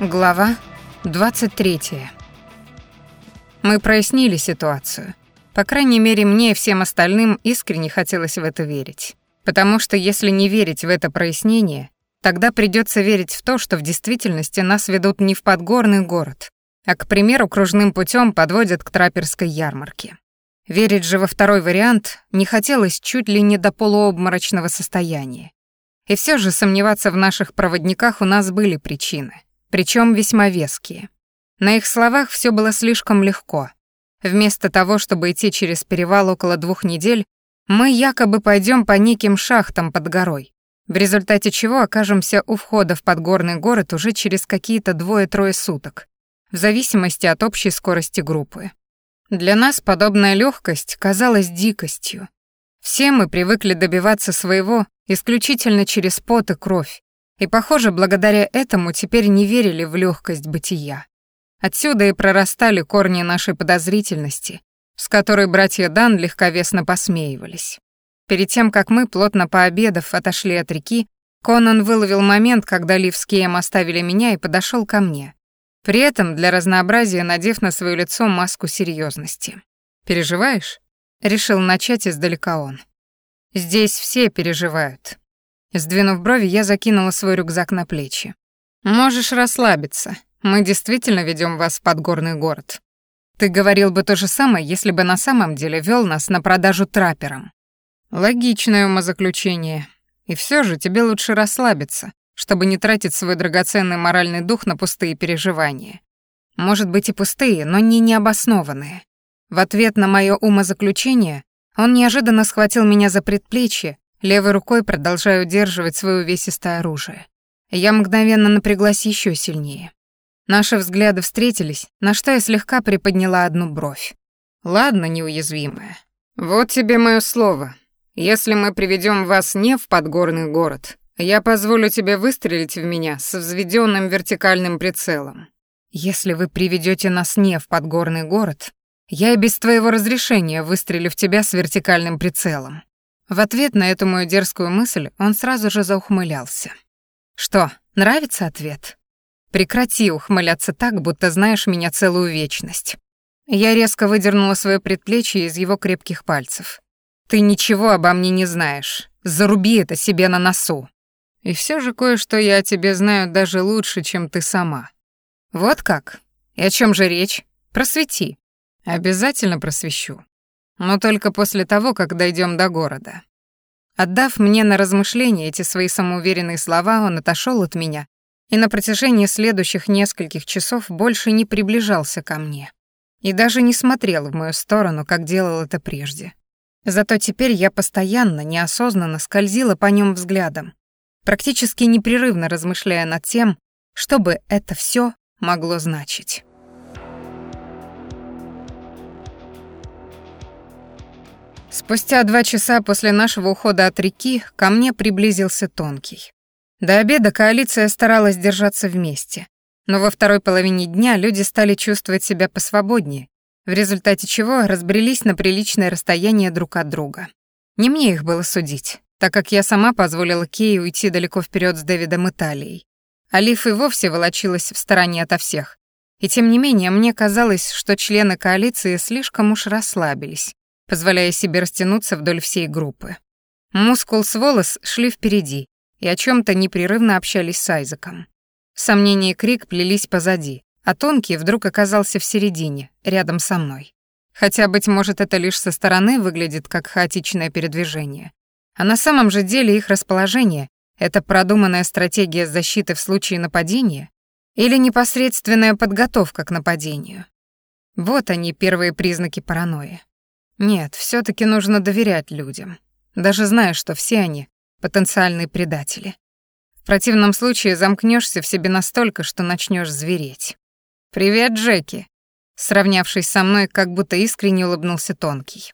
Глава 23. Мы прояснили ситуацию. По крайней мере, мне и всем остальным искренне хотелось в это верить. Потому что если не верить в это прояснение, тогда придется верить в то, что в действительности нас ведут не в подгорный город, а, к примеру, кружным путем подводят к траперской ярмарке. Верить же во второй вариант не хотелось чуть ли не до полуобморочного состояния. И все же сомневаться в наших проводниках у нас были причины, причем весьма веские. На их словах все было слишком легко. Вместо того, чтобы идти через перевал около двух недель, мы якобы пойдем по неким шахтам под горой, в результате чего окажемся у входа в подгорный город уже через какие-то двое-трое суток, в зависимости от общей скорости группы. Для нас подобная легкость казалась дикостью. Все мы привыкли добиваться своего исключительно через пот и кровь, и, похоже, благодаря этому теперь не верили в легкость бытия. Отсюда и прорастали корни нашей подозрительности, с которой братья Дан легковесно посмеивались. Перед тем, как мы, плотно пообедав, отошли от реки, Конан выловил момент, когда Лив с Кеем оставили меня и подошел ко мне. При этом, для разнообразия, надев на свое лицо маску серьезности. «Переживаешь?» — решил начать издалека он. Здесь все переживают. Сдвинув брови, я закинула свой рюкзак на плечи. Можешь расслабиться. Мы действительно ведем вас в подгорный город. Ты говорил бы то же самое, если бы на самом деле вел нас на продажу трапперам. Логичное умозаключение. И все же тебе лучше расслабиться, чтобы не тратить свой драгоценный моральный дух на пустые переживания. Может быть и пустые, но не необоснованные. В ответ на мое умозаключение он неожиданно схватил меня за предплечье, левой рукой продолжая удерживать свое увесистое оружие. Я мгновенно напряглась еще сильнее. Наши взгляды встретились, на что я слегка приподняла одну бровь. «Ладно, неуязвимая. Вот тебе мое слово. Если мы приведем вас не в подгорный город, я позволю тебе выстрелить в меня с взведенным вертикальным прицелом. Если вы приведете нас не в подгорный город, я и без твоего разрешения выстрелю в тебя с вертикальным прицелом». В ответ на эту мою дерзкую мысль он сразу же заухмылялся. «Что, нравится ответ?» «Прекрати ухмыляться так, будто знаешь меня целую вечность». Я резко выдернула свое предплечье из его крепких пальцев. «Ты ничего обо мне не знаешь. Заруби это себе на носу. И все же кое-что я о тебе знаю даже лучше, чем ты сама». «Вот как? И о чем же речь? Просвети». Обязательно просвещу. Но только после того, как дойдем до города. Отдав мне на размышление эти свои самоуверенные слова, он отошел от меня и на протяжении следующих нескольких часов больше не приближался ко мне и даже не смотрел в мою сторону, как делал это прежде. Зато теперь я постоянно, неосознанно скользила по нем взглядом, практически непрерывно размышляя над тем, что бы это все могло значить. Спустя два часа после нашего ухода от реки ко мне приблизился Тонкий. До обеда коалиция старалась держаться вместе, но во второй половине дня люди стали чувствовать себя посвободнее, в результате чего разбрелись на приличное расстояние друг от друга. Не мне их было судить, так как я сама позволила Кей уйти далеко вперед с Дэвидом Италией. Алиф и вовсе волочилась в стороне ото всех. И тем не менее, мне казалось, что члены коалиции слишком уж расслабились, позволяя себе растянуться вдоль всей группы. Мускул с волос шли впереди и о чем то непрерывно общались с Айзеком. Сомнения и крик плелись позади, а тонкий вдруг оказался в середине, рядом со мной. Хотя, быть может, это лишь со стороны выглядит как хаотичное передвижение. А на самом же деле их расположение — это продуманная стратегия защиты в случае нападения или непосредственная подготовка к нападению. Вот они, первые признаки паранойи. Нет, все таки нужно доверять людям, даже зная, что все они — потенциальные предатели. В противном случае замкнешься в себе настолько, что начнешь звереть. «Привет, Джеки!» Сравнявшись со мной, как будто искренне улыбнулся Тонкий.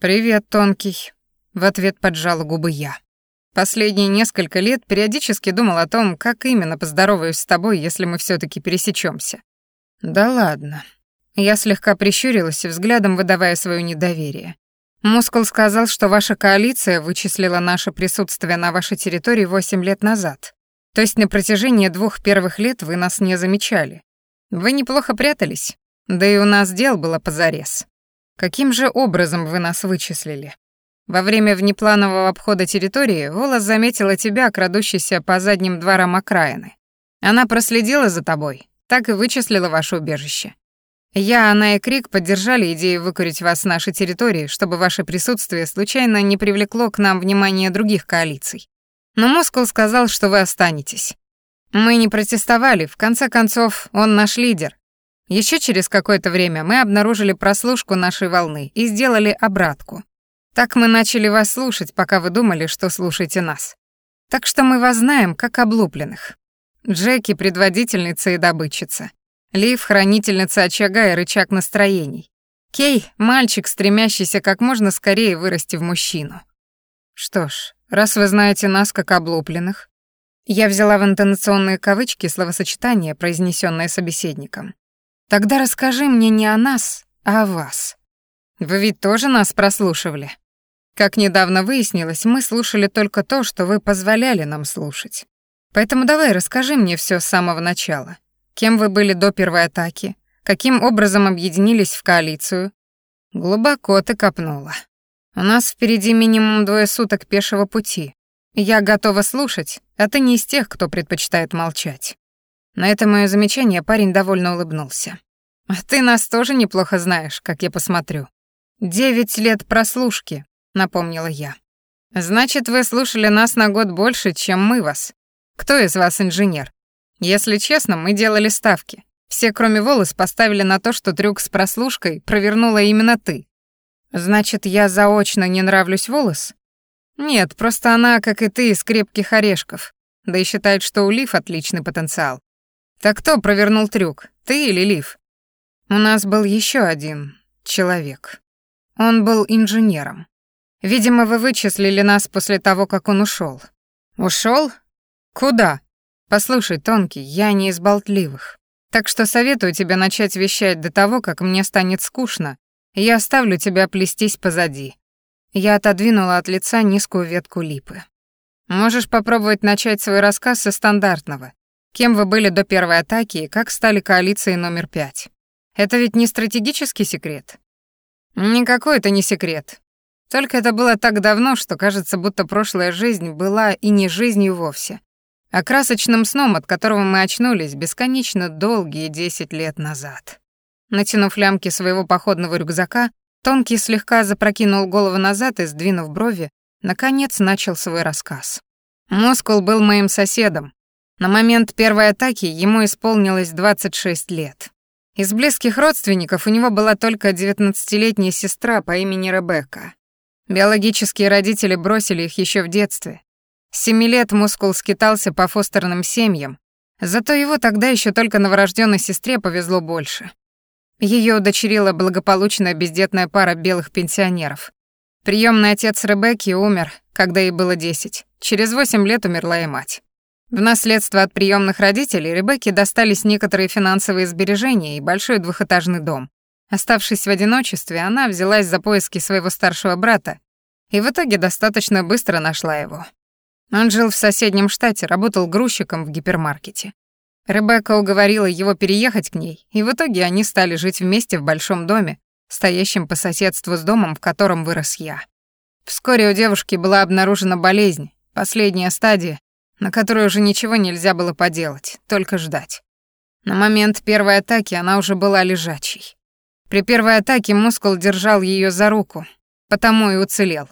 «Привет, Тонкий!» В ответ поджала губы я. Последние несколько лет периодически думал о том, как именно поздороваюсь с тобой, если мы все таки пересечемся. Да ладно. Я слегка прищурилась, взглядом выдавая свое недоверие. Мускул сказал, что ваша коалиция вычислила наше присутствие на вашей территории восемь лет назад. То есть на протяжении двух первых лет вы нас не замечали. Вы неплохо прятались, да и у нас дел было позарез. Каким же образом вы нас вычислили? Во время внепланового обхода территории Волос заметила тебя, крадущейся по задним дворам окраины. Она проследила за тобой, так и вычислила ваше убежище. Я, она и Крик поддержали идею выкурить вас с нашей территории, чтобы ваше присутствие случайно не привлекло к нам внимание других коалиций. Но Москул сказал, что вы останетесь. Мы не протестовали, в конце концов, он наш лидер. Еще через какое-то время мы обнаружили прослушку нашей волны и сделали обратку. Так мы начали вас слушать, пока вы думали, что слушаете нас. Так что мы вас знаем как облупленных. Джеки — предводительница и добытчица. Лив — хранительница очага и рычаг настроений. Кей — мальчик, стремящийся как можно скорее вырасти в мужчину. Что ж, раз вы знаете нас как облупленных, я взяла в интонационные кавычки словосочетание, произнесенное собеседником. Тогда расскажи мне не о нас, а о вас. Вы ведь тоже нас прослушивали. Как недавно выяснилось, мы слушали только то, что вы позволяли нам слушать. Поэтому давай расскажи мне все с самого начала. Кем вы были до первой атаки? Каким образом объединились в коалицию? Глубоко ты копнула. У нас впереди минимум двое суток пешего пути. Я готова слушать, а ты не из тех, кто предпочитает молчать. На это мое замечание парень довольно улыбнулся. А ты нас тоже неплохо знаешь, как я посмотрю. Девять лет прослушки, напомнила я. Значит, вы слушали нас на год больше, чем мы вас. Кто из вас инженер? Если честно, мы делали ставки. Все, кроме волос, поставили на то, что трюк с прослушкой провернула именно ты. Значит, я заочно не нравлюсь волос? Нет, просто она, как и ты, из крепких орешков. Да и считает, что у Лив отличный потенциал. Так кто провернул трюк, ты или Лив? У нас был еще один человек. Он был инженером. Видимо, вы вычислили нас после того, как он ушел. Ушел? Куда? Послушай, Тонкий, я не из болтливых. Так что советую тебе начать вещать до того, как мне станет скучно, и я оставлю тебя плестись позади. Я отодвинула от лица низкую ветку липы. Можешь попробовать начать свой рассказ со стандартного. Кем вы были до первой атаки и как стали коалицией номер пять? Это ведь не стратегический секрет. Никакой это не секрет. Только это было так давно, что кажется, будто прошлая жизнь была и не жизнью вовсе а красочным сном, от которого мы очнулись бесконечно долгие десять лет назад. Натянув лямки своего походного рюкзака, Тонкий слегка запрокинул голову назад и, сдвинув брови, наконец начал свой рассказ. Москул был моим соседом. На момент первой атаки ему исполнилось 26 лет. Из близких родственников у него была только 19-летняя сестра по имени Ребекка. Биологические родители бросили их еще в детстве, семи лет мускул скитался по фостерным семьям, зато его тогда еще только новорожденной сестре повезло больше. Ее удочерила благополучная бездетная пара белых пенсионеров. Приемный отец Ребекки умер, когда ей было десять. Через восемь лет умерла и мать. В наследство от приемных родителей Ребекке достались некоторые финансовые сбережения и большой двухэтажный дом. Оставшись в одиночестве, она взялась за поиски своего старшего брата и в итоге достаточно быстро нашла его. Он жил в соседнем штате, работал грузчиком в гипермаркете. Ребекка уговорила его переехать к ней, и в итоге они стали жить вместе в большом доме, стоящем по соседству с домом, в котором вырос я. Вскоре у девушки была обнаружена болезнь, последняя стадия, на которой уже ничего нельзя было поделать, только ждать. На момент первой атаки она уже была лежачей. При первой атаке мускул держал ее за руку, потому и уцелел.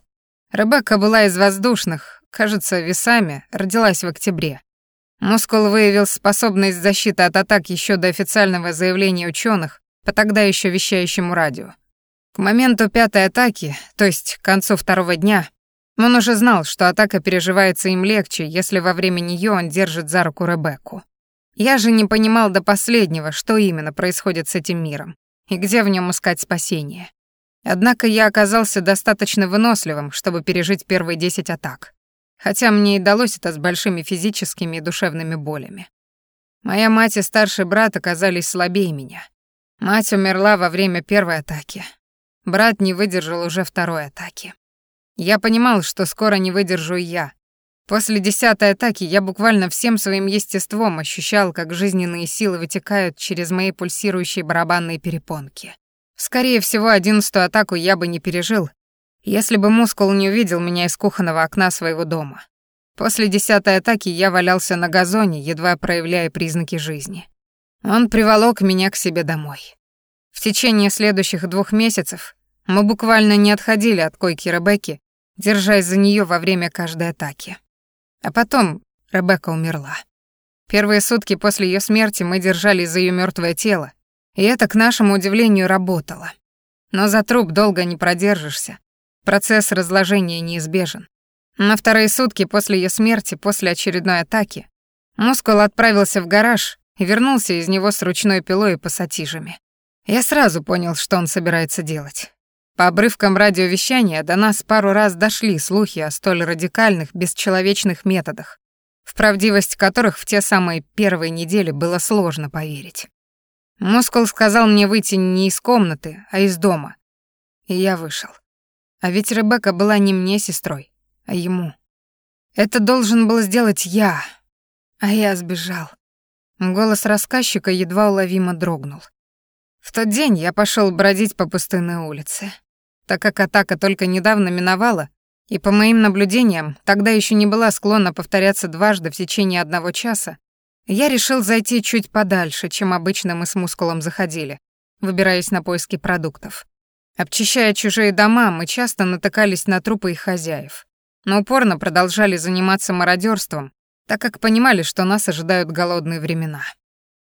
Ребекка была из воздушных, кажется, весами, родилась в октябре. Мускул выявил способность защиты от атак еще до официального заявления ученых по тогда еще вещающему радио. К моменту пятой атаки, то есть к концу второго дня, он уже знал, что атака переживается им легче, если во время нее он держит за руку Ребекку. Я же не понимал до последнего, что именно происходит с этим миром и где в нем искать спасение. Однако я оказался достаточно выносливым, чтобы пережить первые десять атак хотя мне и далось это с большими физическими и душевными болями. Моя мать и старший брат оказались слабее меня. Мать умерла во время первой атаки. Брат не выдержал уже второй атаки. Я понимал, что скоро не выдержу и я. После десятой атаки я буквально всем своим естеством ощущал, как жизненные силы вытекают через мои пульсирующие барабанные перепонки. Скорее всего, одиннадцатую атаку я бы не пережил, если бы мускул не увидел меня из кухонного окна своего дома. После десятой атаки я валялся на газоне, едва проявляя признаки жизни. Он приволок меня к себе домой. В течение следующих двух месяцев мы буквально не отходили от койки Ребекки, держась за нее во время каждой атаки. А потом Ребекка умерла. Первые сутки после ее смерти мы держались за ее мертвое тело, и это, к нашему удивлению, работало. Но за труп долго не продержишься. Процесс разложения неизбежен. На вторые сутки после ее смерти, после очередной атаки, мускул отправился в гараж и вернулся из него с ручной пилой и пассатижами. Я сразу понял, что он собирается делать. По обрывкам радиовещания до нас пару раз дошли слухи о столь радикальных, бесчеловечных методах, в правдивость которых в те самые первые недели было сложно поверить. Мускул сказал мне выйти не из комнаты, а из дома. И я вышел. А ведь Ребекка была не мне сестрой, а ему. Это должен был сделать я, а я сбежал. Голос рассказчика едва уловимо дрогнул. В тот день я пошел бродить по пустынной улице. Так как атака только недавно миновала, и по моим наблюдениям, тогда еще не была склонна повторяться дважды в течение одного часа, я решил зайти чуть подальше, чем обычно мы с мускулом заходили, выбираясь на поиски продуктов. Обчищая чужие дома, мы часто натыкались на трупы их хозяев, но упорно продолжали заниматься мародерством, так как понимали, что нас ожидают голодные времена.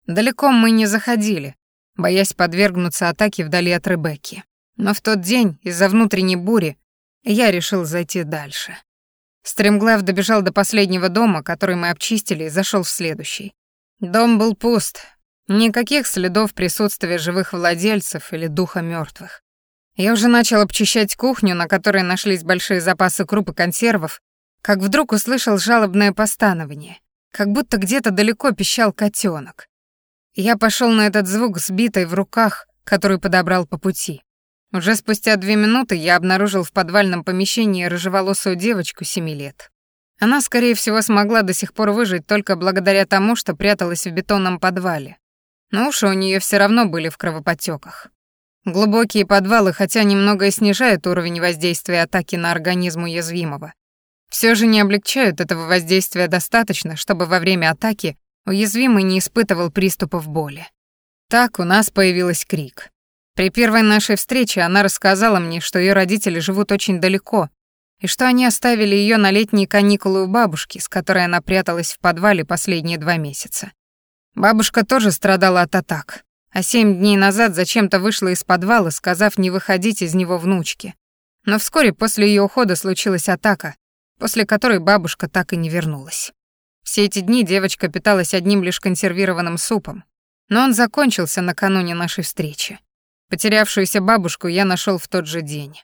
Далеко мы не заходили, боясь подвергнуться атаке вдали от Ребекки. Но в тот день, из-за внутренней бури, я решил зайти дальше. Стремглав добежал до последнего дома, который мы обчистили, и зашел в следующий. Дом был пуст. Никаких следов присутствия живых владельцев или духа мертвых. Я уже начал обчищать кухню, на которой нашлись большие запасы круп и консервов, как вдруг услышал жалобное постановление, как будто где-то далеко пищал котенок. Я пошел на этот звук с битой в руках, который подобрал по пути. Уже спустя две минуты я обнаружил в подвальном помещении рыжеволосую девочку семи лет. Она, скорее всего, смогла до сих пор выжить только благодаря тому, что пряталась в бетонном подвале. Но уши у нее все равно были в кровоподтеках. Глубокие подвалы, хотя немного и снижают уровень воздействия атаки на организм уязвимого, все же не облегчают этого воздействия достаточно, чтобы во время атаки уязвимый не испытывал приступов боли. Так у нас появилась крик. При первой нашей встрече она рассказала мне, что ее родители живут очень далеко, и что они оставили ее на летние каникулы у бабушки, с которой она пряталась в подвале последние два месяца. Бабушка тоже страдала от атак, а семь дней назад зачем-то вышла из подвала, сказав не выходить из него внучке. Но вскоре после ее ухода случилась атака, после которой бабушка так и не вернулась. Все эти дни девочка питалась одним лишь консервированным супом, но он закончился накануне нашей встречи. Потерявшуюся бабушку я нашел в тот же день.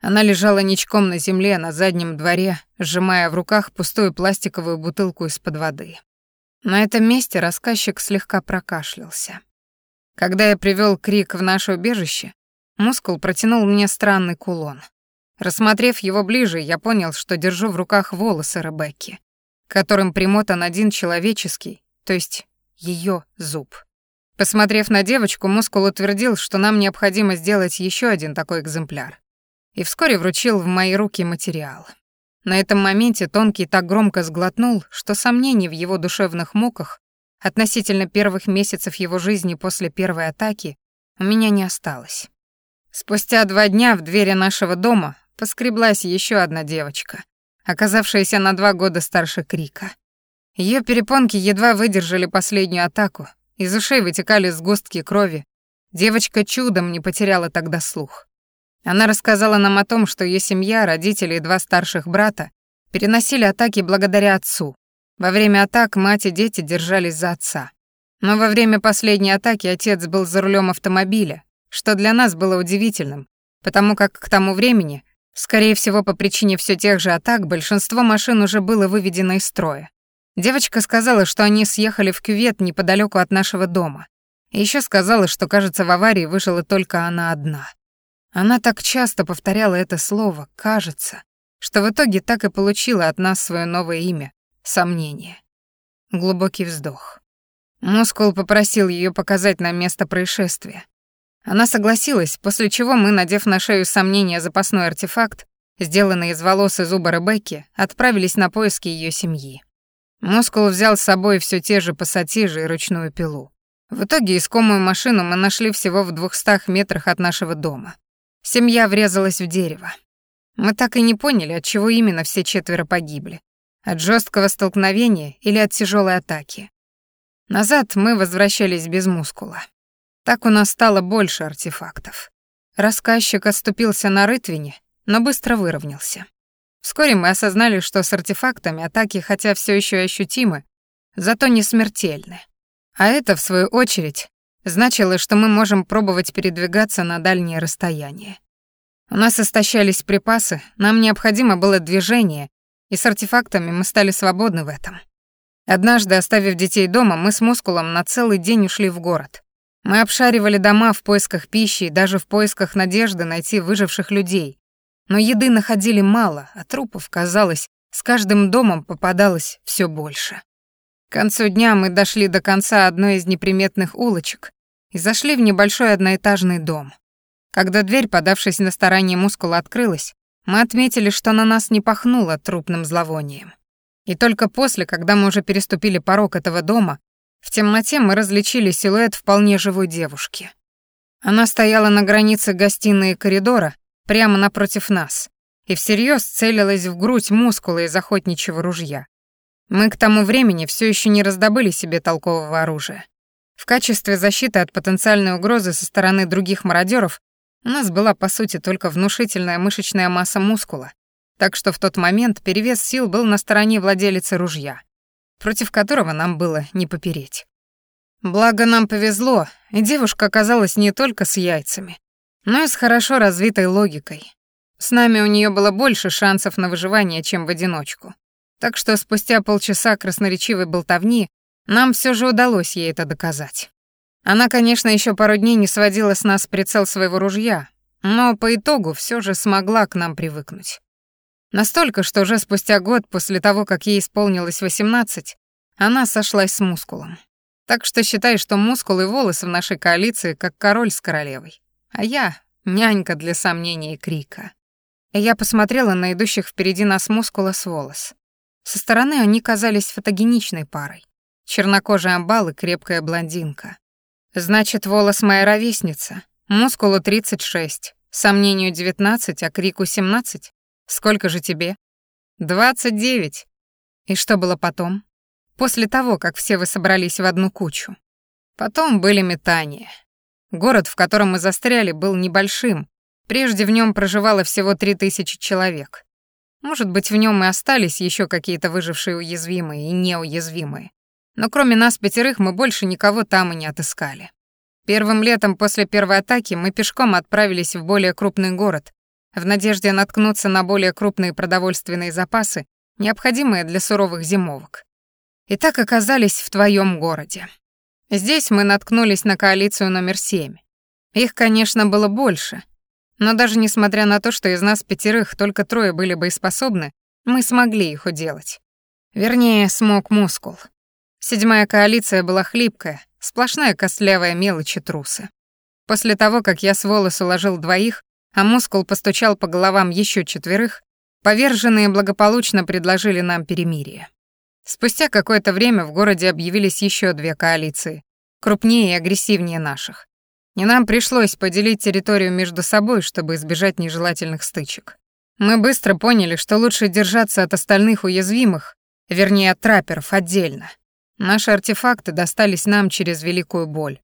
Она лежала ничком на земле на заднем дворе, сжимая в руках пустую пластиковую бутылку из-под воды. На этом месте рассказчик слегка прокашлялся. Когда я привел крик в наше убежище, мускул протянул мне странный кулон. Рассмотрев его ближе, я понял, что держу в руках волосы Ребекки, которым примотан один человеческий, то есть ее зуб. Посмотрев на девочку, мускул утвердил, что нам необходимо сделать еще один такой экземпляр. И вскоре вручил в мои руки материал. На этом моменте Тонкий так громко сглотнул, что сомнений в его душевных муках относительно первых месяцев его жизни после первой атаки у меня не осталось. Спустя два дня в двери нашего дома поскреблась еще одна девочка, оказавшаяся на два года старше Крика. Ее перепонки едва выдержали последнюю атаку, из ушей вытекали сгустки крови. Девочка чудом не потеряла тогда слух. Она рассказала нам о том, что ее семья, родители и два старших брата переносили атаки благодаря отцу. Во время атак мать и дети держались за отца. Но во время последней атаки отец был за рулем автомобиля, что для нас было удивительным, потому как к тому времени, скорее всего по причине все тех же атак, большинство машин уже было выведено из строя. Девочка сказала, что они съехали в кювет неподалеку от нашего дома. И еще сказала, что, кажется, в аварии выжила только она одна. Она так часто повторяла это слово «кажется», что в итоге так и получила от нас свое новое имя — сомнение. Глубокий вздох. Мускул попросил ее показать нам место происшествия. Она согласилась, после чего мы, надев на шею сомнения запасной артефакт, сделанный из волос и зуба Ребекки, отправились на поиски ее семьи. Мускул взял с собой все те же пассатижи и ручную пилу. В итоге искомую машину мы нашли всего в двухстах метрах от нашего дома. Семья врезалась в дерево. Мы так и не поняли, от чего именно все четверо погибли. От жесткого столкновения или от тяжелой атаки. Назад мы возвращались без мускула. Так у нас стало больше артефактов. Рассказчик отступился на рытвине, но быстро выровнялся. Вскоре мы осознали, что с артефактами атаки хотя все еще ощутимы, зато не смертельны. А это, в свою очередь, значило, что мы можем пробовать передвигаться на дальние расстояния. У нас истощались припасы, нам необходимо было движение, и с артефактами мы стали свободны в этом. Однажды, оставив детей дома, мы с Мускулом на целый день ушли в город. Мы обшаривали дома в поисках пищи и даже в поисках надежды найти выживших людей. Но еды находили мало, а трупов, казалось, с каждым домом попадалось все больше. К концу дня мы дошли до конца одной из неприметных улочек и зашли в небольшой одноэтажный дом. Когда дверь, подавшись на стороне мускула, открылась, мы отметили, что на нас не пахнуло трупным зловонием. И только после, когда мы уже переступили порог этого дома, в темноте мы различили силуэт вполне живой девушки. Она стояла на границе гостиной и коридора, прямо напротив нас, и всерьез целилась в грудь мускула из охотничьего ружья. Мы к тому времени все еще не раздобыли себе толкового оружия. В качестве защиты от потенциальной угрозы со стороны других мародеров у нас была, по сути, только внушительная мышечная масса мускула, так что в тот момент перевес сил был на стороне владелицы ружья, против которого нам было не попереть. Благо нам повезло, и девушка оказалась не только с яйцами, но и с хорошо развитой логикой. С нами у нее было больше шансов на выживание, чем в одиночку. Так что спустя полчаса красноречивой болтовни нам все же удалось ей это доказать. Она, конечно, еще пару дней не сводила с нас прицел своего ружья, но по итогу все же смогла к нам привыкнуть. Настолько, что уже спустя год после того, как ей исполнилось 18, она сошлась с мускулом. Так что считай, что мускул и волосы в нашей коалиции как король с королевой. А я — нянька для сомнений и крика. Я посмотрела на идущих впереди нас мускула с волос. Со стороны они казались фотогеничной парой. Чернокожая амбал и крепкая блондинка. Значит, волос моя ровесница. Мускулу 36, сомнению 19, а крику 17. Сколько же тебе? Двадцать девять. И что было потом? После того, как все вы собрались в одну кучу. Потом были метания. Город, в котором мы застряли, был небольшим. Прежде в нем проживало всего три тысячи человек. Может быть, в нем и остались еще какие-то выжившие уязвимые и неуязвимые. Но кроме нас пятерых мы больше никого там и не отыскали. Первым летом после первой атаки мы пешком отправились в более крупный город, в надежде наткнуться на более крупные продовольственные запасы, необходимые для суровых зимовок. И так оказались в твоем городе. Здесь мы наткнулись на коалицию номер семь. Их, конечно, было больше, но даже несмотря на то, что из нас пятерых только трое были боеспособны, мы смогли их уделать. Вернее, смог мускул. Седьмая коалиция была хлипкая, сплошная костлявая мелочь и трусы. После того, как я с волос уложил двоих, а мускул постучал по головам еще четверых, поверженные благополучно предложили нам перемирие. Спустя какое-то время в городе объявились еще две коалиции, крупнее и агрессивнее наших. И нам пришлось поделить территорию между собой, чтобы избежать нежелательных стычек. Мы быстро поняли, что лучше держаться от остальных уязвимых, вернее от трапперов, отдельно. Наши артефакты достались нам через великую боль.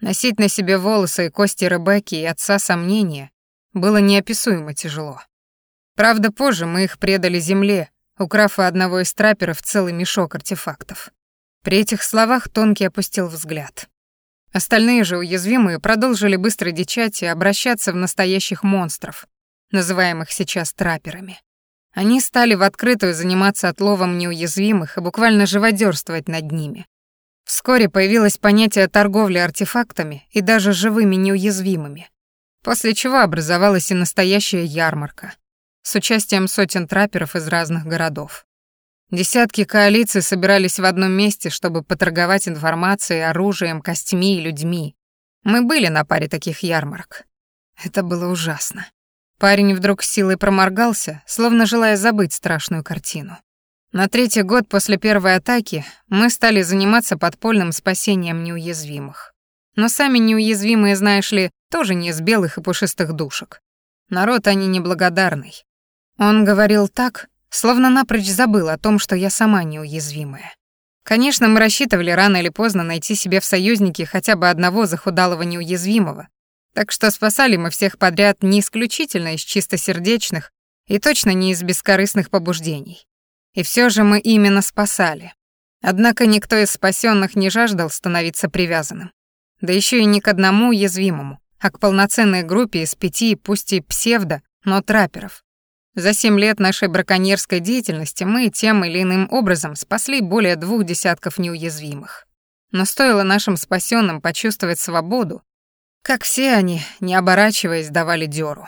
Носить на себе волосы и кости Ребекки и отца сомнения было неописуемо тяжело. Правда, позже мы их предали земле, украв у одного из трапперов целый мешок артефактов. При этих словах Тонкий опустил взгляд. Остальные же уязвимые продолжили быстро дичать и обращаться в настоящих монстров, называемых сейчас трапперами. Они стали в открытую заниматься отловом неуязвимых и буквально живодерствовать над ними. Вскоре появилось понятие торговли артефактами и даже живыми неуязвимыми. После чего образовалась и настоящая ярмарка. с участием сотен трапперов из разных городов. Десятки коалиций собирались в одном месте, чтобы поторговать информацией, оружием, костьми и людьми. Мы были на паре таких ярмарок. Это было ужасно. Парень вдруг силой проморгался, словно желая забыть страшную картину. На третий год после первой атаки мы стали заниматься подпольным спасением неуязвимых. Но сами неуязвимые, знаешь ли, тоже не из белых и пушистых душек. Народ они неблагодарный. Он говорил так, словно напрочь забыл о том, что я сама неуязвимая. Конечно, мы рассчитывали рано или поздно найти себе в союзнике хотя бы одного захудалого неуязвимого, так что спасали мы всех подряд не исключительно из чистосердечных и точно не из бескорыстных побуждений. И все же мы именно спасали. Однако никто из спасенных не жаждал становиться привязанным. Да еще и не к одному уязвимому, а к полноценной группе из пяти, пусть и псевдо, но трапперов. За семь лет нашей браконьерской деятельности мы тем или иным образом спасли более двух десятков неуязвимых. Но стоило нашим спасенным почувствовать свободу, как все они, не оборачиваясь, давали дёру.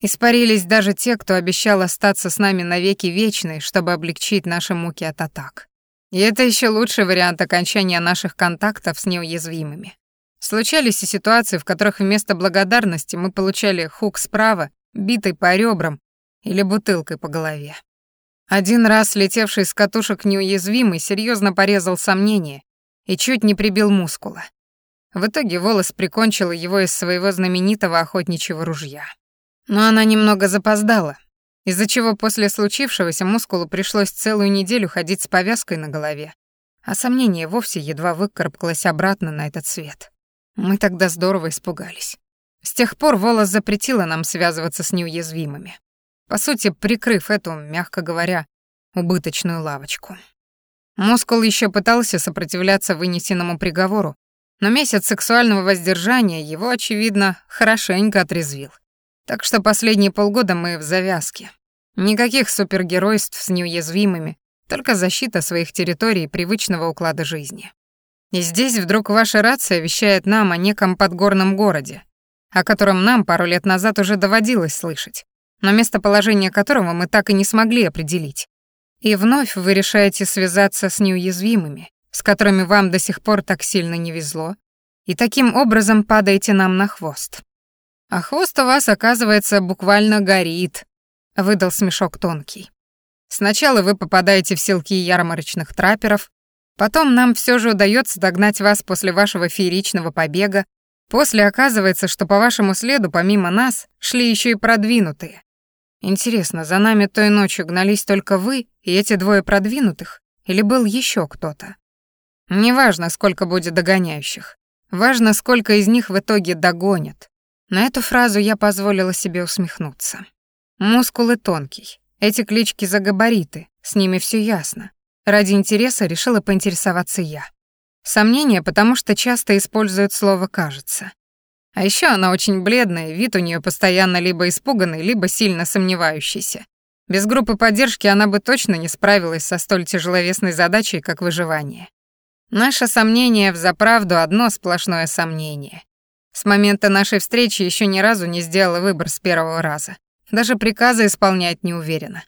Испарились даже те, кто обещал остаться с нами навеки вечной, чтобы облегчить наши муки от атак. И это еще лучший вариант окончания наших контактов с неуязвимыми. Случались и ситуации, в которых вместо благодарности мы получали хук справа, битый по ребрам или бутылкой по голове. Один раз летевший с катушек неуязвимый серьезно порезал сомнение и чуть не прибил мускула. В итоге волос прикончила его из своего знаменитого охотничьего ружья. Но она немного запоздала, из-за чего после случившегося мускулу пришлось целую неделю ходить с повязкой на голове, а сомнение вовсе едва выкарабкалось обратно на этот свет. Мы тогда здорово испугались. С тех пор волос запретила нам связываться с неуязвимыми. По сути, прикрыв эту, мягко говоря, убыточную лавочку. Мускул еще пытался сопротивляться вынесенному приговору, но месяц сексуального воздержания его, очевидно, хорошенько отрезвил. Так что последние полгода мы в завязке. Никаких супергеройств с неуязвимыми, только защита своих территорий и привычного уклада жизни. И здесь вдруг ваша рация вещает нам о неком подгорном городе, о котором нам пару лет назад уже доводилось слышать, но местоположение которого мы так и не смогли определить. И вновь вы решаете связаться с неуязвимыми, с которыми вам до сих пор так сильно не везло, и таким образом падаете нам на хвост. А хвост у вас, оказывается, буквально горит, выдал смешок тонкий. Сначала вы попадаете в селки ярмарочных трапперов, потом нам все же удается догнать вас после вашего фееричного побега, после оказывается, что по вашему следу помимо нас шли еще и продвинутые. Интересно, за нами той ночью гнались только вы и эти двое продвинутых, или был еще кто-то? Неважно, сколько будет догоняющих. Важно, сколько из них в итоге догонят. На эту фразу я позволила себе усмехнуться. Мускулы тонкий. Эти клички за габариты, с ними все ясно. Ради интереса решила поинтересоваться я. Сомнение, потому что часто используют слово «кажется». А еще она очень бледная, вид у нее постоянно либо испуганный, либо сильно сомневающийся. Без группы поддержки она бы точно не справилась со столь тяжеловесной задачей, как выживание. Наше сомнение в заправду одно сплошное сомнение. С момента нашей встречи еще ни разу не сделала выбор с первого раза. Даже приказы исполнять не уверена.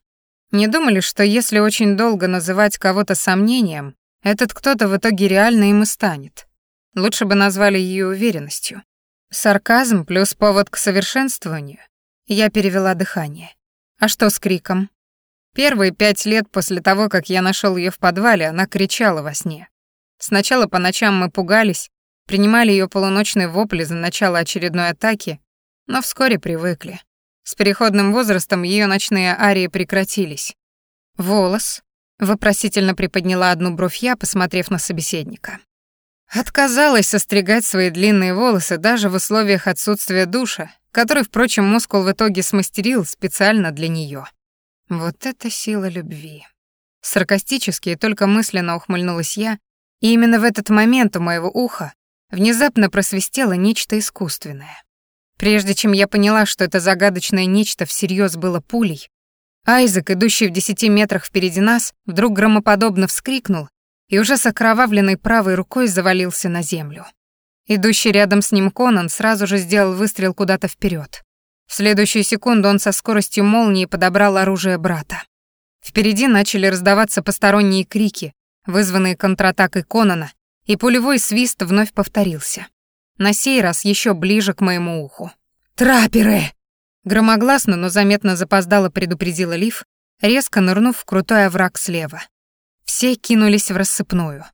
Не думали, что если очень долго называть кого-то сомнением, этот кто-то в итоге реально им и станет. Лучше бы назвали ее уверенностью. Сарказм плюс повод к совершенствованию. Я перевела дыхание. А что с криком? Первые пять лет после того, как я нашел ее в подвале, она кричала во сне. Сначала по ночам мы пугались, принимали ее полуночные вопли за начало очередной атаки, но вскоре привыкли. С переходным возрастом ее ночные арии прекратились. «Волос?» — вопросительно приподняла одну бровь я, посмотрев на собеседника. Отказалась состригать свои длинные волосы даже в условиях отсутствия душа, который, впрочем, мускул в итоге смастерил специально для нее. Вот это сила любви. Саркастически и только мысленно ухмыльнулась я, и именно в этот момент у моего уха внезапно просвистело нечто искусственное. Прежде чем я поняла, что это загадочное нечто всерьез было пулей, Айзек, идущий в десяти метрах впереди нас, вдруг громоподобно вскрикнул и уже с окровавленной правой рукой завалился на землю. Идущий рядом с ним Конан сразу же сделал выстрел куда-то вперед. В следующую секунду он со скоростью молнии подобрал оружие брата. Впереди начали раздаваться посторонние крики, вызванные контратакой Конана, и пулевой свист вновь повторился. На сей раз еще ближе к моему уху. «Трапперы!» Громогласно, но заметно запоздало предупредила Лив, резко нырнув в крутой овраг слева. Все кинулись в рассыпную.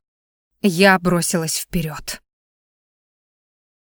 Я бросилась вперед.